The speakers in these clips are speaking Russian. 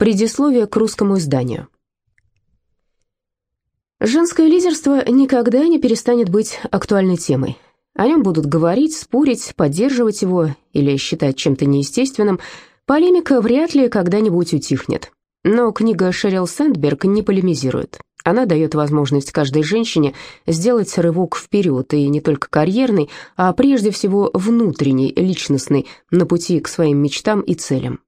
Предисловие к русскому изданию. Женское лидерство никогда не перестанет быть актуальной темой. О нем будут говорить, спорить, поддерживать его или считать чем-то неестественным. Полемика вряд ли когда-нибудь утихнет. Но книга Шерил Сэндберг не полемизирует. Она дает возможность каждой женщине сделать рывок вперед, и не только карьерный, а прежде всего внутренний, личностный, на пути к своим мечтам и целям.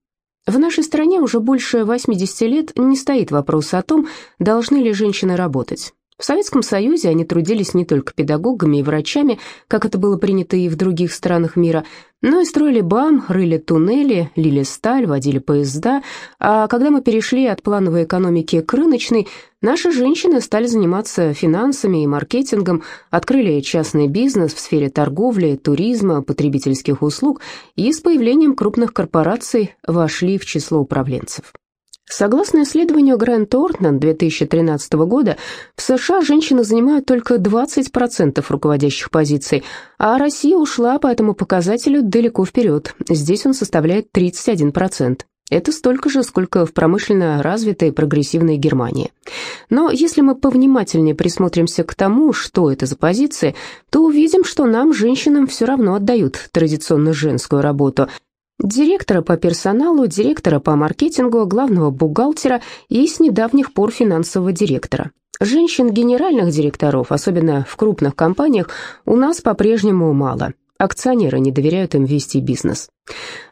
В нашей стране уже больше 80 лет не стоит вопрос о том, должны ли женщины работать. В Советском Союзе они трудились не только педагогами и врачами, как это было принято и в других странах мира, но и строили БАМ, рыли туннели, лили сталь, водили поезда. А когда мы перешли от плановой экономики к рыночной, наши женщины стали заниматься финансами и маркетингом, открыли частный бизнес в сфере торговли, туризма, потребительских услуг и с появлением крупных корпораций вошли в число управленцев. Согласно исследованию Грэнд Тортнан 2013 года, в США женщины занимают только 20% руководящих позиций, а Россия ушла по этому показателю далеко вперед. Здесь он составляет 31%. Это столько же, сколько в промышленно развитой прогрессивной Германии. Но если мы повнимательнее присмотримся к тому, что это за позиции, то увидим, что нам, женщинам, все равно отдают традиционно женскую работу – директора по персоналу, директора по маркетингу, главного бухгалтера и с недавних пор финансового директора. Женщин-генеральных директоров, особенно в крупных компаниях, у нас по-прежнему мало. Акционеры не доверяют им вести бизнес.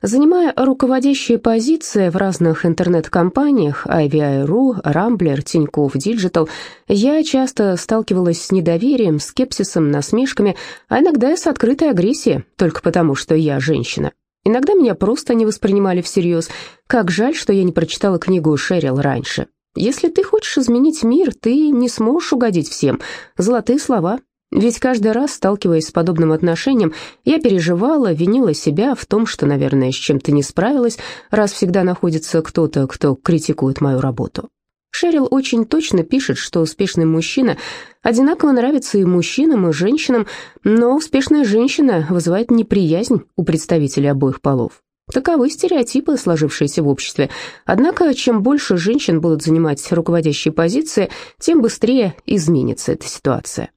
Занимая руководящие позиции в разных интернет-компаниях IVI.ru, Rambler, Тинькофф Digital, я часто сталкивалась с недоверием, скепсисом, насмешками, а иногда и с открытой агрессией, только потому, что я женщина. Иногда меня просто не воспринимали всерьез. Как жаль, что я не прочитала книгу Шерил раньше. Если ты хочешь изменить мир, ты не сможешь угодить всем. Золотые слова. Ведь каждый раз, сталкиваясь с подобным отношением, я переживала, винила себя в том, что, наверное, с чем-то не справилась, раз всегда находится кто-то, кто критикует мою работу. Шерил очень точно пишет, что успешный мужчина одинаково нравится и мужчинам, и женщинам, но успешная женщина вызывает неприязнь у представителей обоих полов. Таковы стереотипы, сложившиеся в обществе. Однако, чем больше женщин будут занимать руководящие позиции, тем быстрее изменится эта ситуация.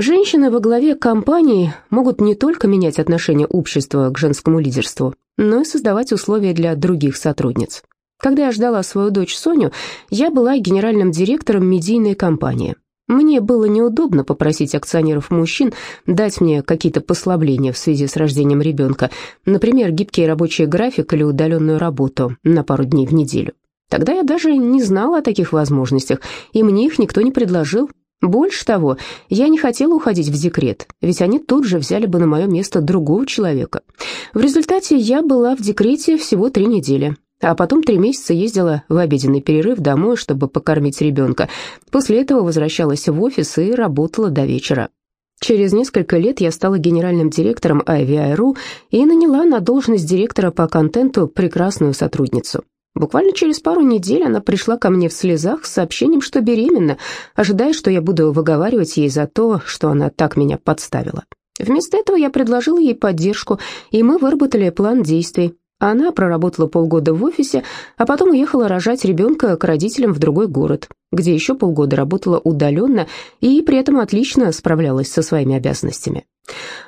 Женщины во главе компании могут не только менять отношение общества к женскому лидерству, но и создавать условия для других сотрудниц. Когда я ждала свою дочь Соню, я была генеральным директором медийной компании. Мне было неудобно попросить акционеров-мужчин дать мне какие-то послабления в связи с рождением ребенка, например, гибкий рабочий график или удаленную работу на пару дней в неделю. Тогда я даже не знала о таких возможностях, и мне их никто не предложил. Больше того, я не хотела уходить в декрет, ведь они тут же взяли бы на мое место другого человека. В результате я была в декрете всего три недели, а потом три месяца ездила в обеденный перерыв домой, чтобы покормить ребенка. После этого возвращалась в офис и работала до вечера. Через несколько лет я стала генеральным директором IVI.ru и наняла на должность директора по контенту прекрасную сотрудницу. Буквально через пару недель она пришла ко мне в слезах с сообщением, что беременна, ожидая, что я буду выговаривать ей за то, что она так меня подставила. Вместо этого я предложила ей поддержку, и мы выработали план действий. Она проработала полгода в офисе, а потом уехала рожать ребенка к родителям в другой город, где еще полгода работала удаленно и при этом отлично справлялась со своими обязанностями.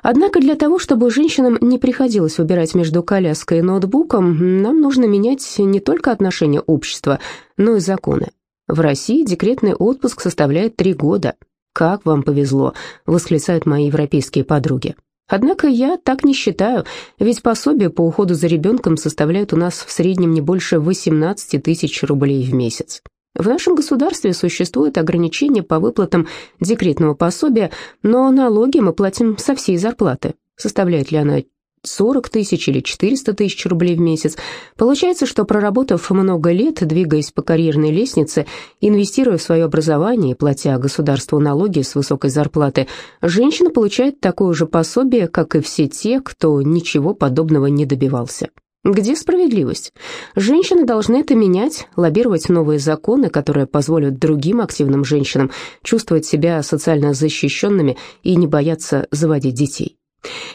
Однако для того, чтобы женщинам не приходилось выбирать между коляской и ноутбуком, нам нужно менять не только отношения общества, но и законы. В России декретный отпуск составляет три года. «Как вам повезло», — восклицают мои европейские подруги. Однако я так не считаю, ведь пособия по уходу за ребенком составляют у нас в среднем не больше 18 тысяч рублей в месяц. В нашем государстве существует ограничение по выплатам декретного пособия, но налоги мы платим со всей зарплаты. Составляет ли она 40 тысяч или 400 тысяч рублей в месяц. Получается, что проработав много лет, двигаясь по карьерной лестнице, инвестируя в свое образование и платя государству налоги с высокой зарплаты, женщина получает такое же пособие, как и все те, кто ничего подобного не добивался. Где справедливость? Женщины должны это менять, лоббировать новые законы, которые позволят другим активным женщинам чувствовать себя социально защищенными и не бояться заводить детей.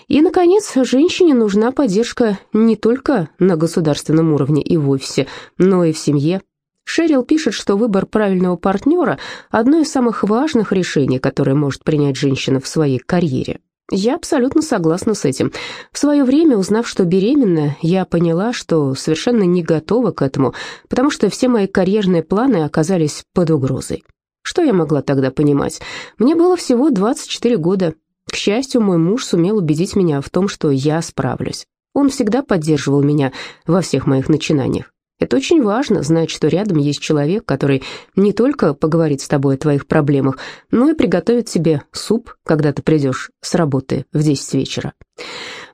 И, наконец, женщине нужна поддержка не только на государственном уровне и в офисе, но и в семье. Шерил пишет, что выбор правильного партнера – одно из самых важных решений, которое может принять женщина в своей карьере. Я абсолютно согласна с этим. В свое время, узнав, что беременна, я поняла, что совершенно не готова к этому, потому что все мои карьерные планы оказались под угрозой. Что я могла тогда понимать? Мне было всего 24 года. К счастью, мой муж сумел убедить меня в том, что я справлюсь. Он всегда поддерживал меня во всех моих начинаниях. Это очень важно, знать, что рядом есть человек, который не только поговорит с тобой о твоих проблемах, но и приготовит тебе суп, когда ты придешь с работы в 10 вечера.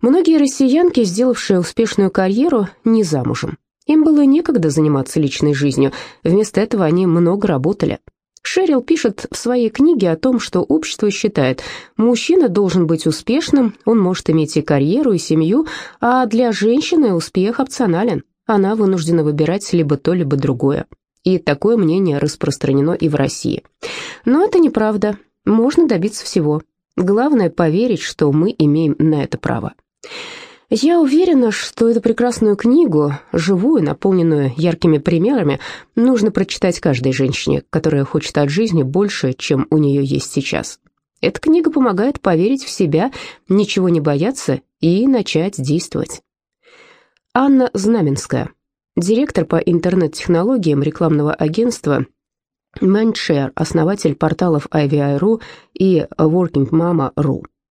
Многие россиянки, сделавшие успешную карьеру, не замужем. Им было некогда заниматься личной жизнью, вместо этого они много работали. Шерил пишет в своей книге о том, что общество считает, мужчина должен быть успешным, он может иметь и карьеру, и семью, а для женщины успех опционален она вынуждена выбирать либо то, либо другое. И такое мнение распространено и в России. Но это неправда. Можно добиться всего. Главное поверить, что мы имеем на это право. Я уверена, что эту прекрасную книгу, живую, наполненную яркими примерами, нужно прочитать каждой женщине, которая хочет от жизни больше, чем у нее есть сейчас. Эта книга помогает поверить в себя, ничего не бояться и начать действовать. Анна Знаменская, директор по интернет-технологиям рекламного агентства Mindshare, основатель порталов IVI.ru и WorkingMama.ru.